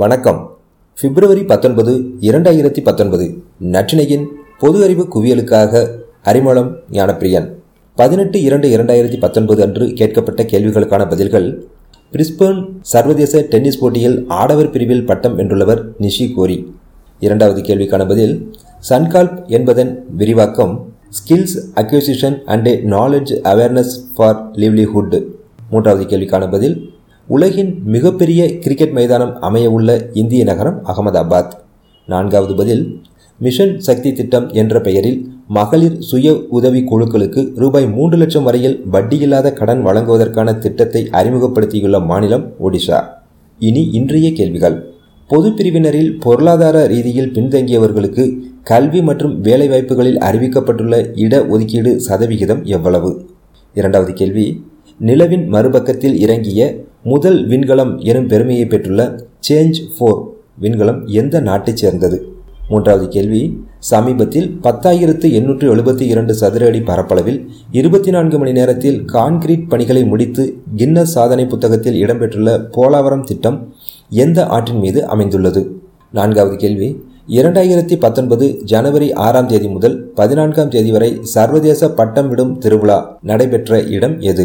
வணக்கம். பிப்ரவரி பத்தொன்பது இரண்டாயிரத்தி பத்தொன்பது. நற்றினையின் பொது அறிவு குவியலுக்காக அறிமளம் ஞானப்பிரியன். பதினெட்டு இரண்டு இரண்டாயிரத்தி பத்தொன்பது அன்று கேட்கப்பட்ட கேள்விகளுக்கான பதில்கள் பிரிஸ்பர்ன் சர்வதேச டென்னிஸ் போட்டியில் ஆடவர் பிரிவில் பட்டம் வென்றுள்ளவர் நிஷி கோரி. இரண்டாவது கேள்விக்கான பதில் சன்கால்ப் என்பதன் விரிவாக்கம் skills acquisition and knowledge awareness for livelihood மூன்றாவது கேள்விக்கான பதில் உலகின் மிகப்பெரிய கிரிக்கெட் மைதானம் அமையவுள்ள இந்திய நகரம் அகமதாபாத். நான்காவது பதில் மிஷன் சக்தி திட்டம் என்ற பெயரில் மகளிர் சுய உதவி குழுக்களுக்கு ரூபாய் மூன்று லட்சம் வரையில் வட்டியில்லாத கடன் வழங்குவதற்கான திட்டத்தை அறிமுகப்படுத்தியுள்ள மாநிலம் ஒடிஷா இனி இன்றைய கேள்விகள். பொது பிரிவினரில் பொருளாதார ரீதியில் பின்தங்கியவர்களுக்கு கல்வி மற்றும் வேலைவாய்ப்புகளில் அறிவிக்கப்பட்டுள்ள இட ஒதுக்கீடு சதவிகிதம் எவ்வளவு? இரண்டாவது கேள்வி நிலவின் மறுபக்கத்தில் இறங்கிய முதல் விண்கலம் எனும் பெருமையை பெற்றுள்ள சேஞ்ச் ஃபோர் விண்கலம் எந்த நாட்டைச் சேர்ந்தது? மூன்றாவது கேள்வி சமீபத்தில் பத்தாயிரத்து எண்ணூற்று எழுபத்தி இரண்டு சதுர அடி பரப்பளவில் இருபத்தி நான்கு மணி நேரத்தில் கான்கிரீட் பணிகளை முடித்து கின்னஸ் சாதனை புத்தகத்தில் இடம்பெற்றுள்ள போலாவரம் திட்டம் எந்த ஆற்றின் மீது அமைந்துள்ளது? நான்காவது கேள்வி இரண்டாயிரத்தி பத்தொன்பது ஜனவரி ஆறாம் தேதி முதல் பதினான்காம் தேதி வரை சர்வதேச பட்டம் விடும் திருவிழா நடைபெற்ற இடம் எது?